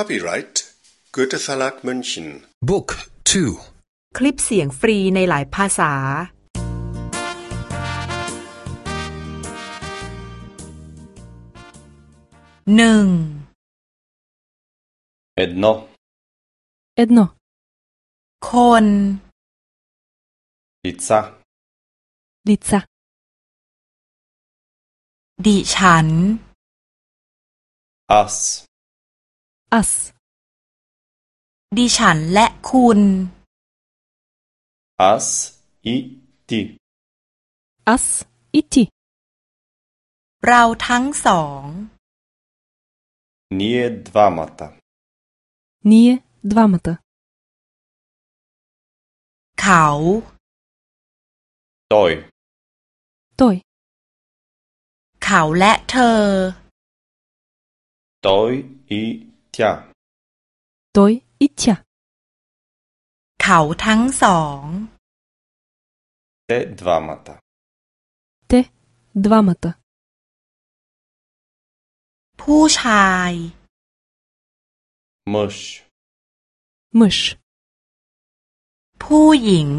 Copyright Goethe Verlag München Book 2คลิปเสียงฟรีในหลายภาษา หนึ่ง Jedno Jedno คนซ i า a ิ i ่ a ดิฉัน Us us ดิฉันและคุณ us i ti us i ti เราทั้งสอง ние двамата ние двамата เขา той той เขาและเธอ той и ทียตยอิทียเขาทั้งสองเตดวามาตาเตดวามาตาผู้ชายมุชมุชผู้หญิง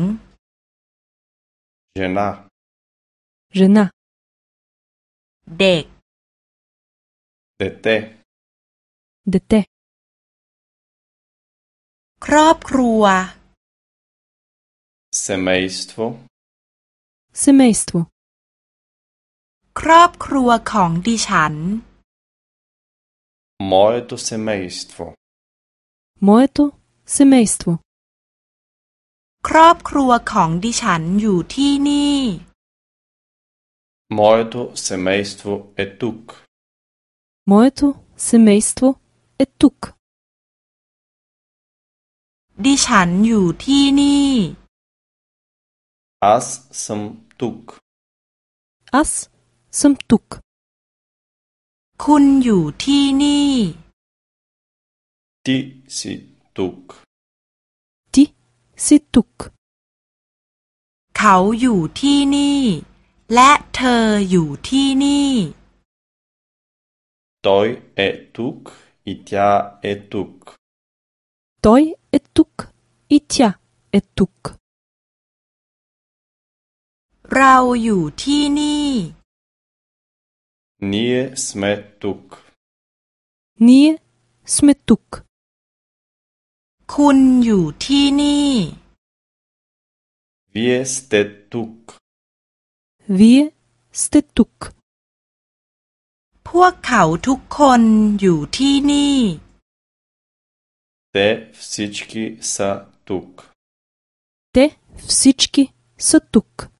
เจน่าเจน่าเด็กเตเตดเตครอบครัวเซเมิสตัวเซเมิสตัวครอบครัวของดิฉันมอเอตุเซเมิสตัวมอเอตุเซเมิสตัวครอบครัวของดิฉันอยู่ที่นี่มอเอตุเซเมิสตัวเอตุกมอเอตุเซเมิสตัวตุกดิฉันอยู่ที่นี่ as สมตุก as สมตุก คุณอยู่ที่นี่ di สิตุก di สิตุก เขาอยู่ที่นี่ และเธออยู่ที่นี่ d o เอตุก и тя е тук. Той е тук и тя е тук. Рао ю ти ни. Ние сме тук. Ние сме тук. Кун ю ти ни. Вие сте тук. Вие сте тук. พวกเขาทุกคนอยู่ที่นี่ Те всички са тук. Те всички са тук.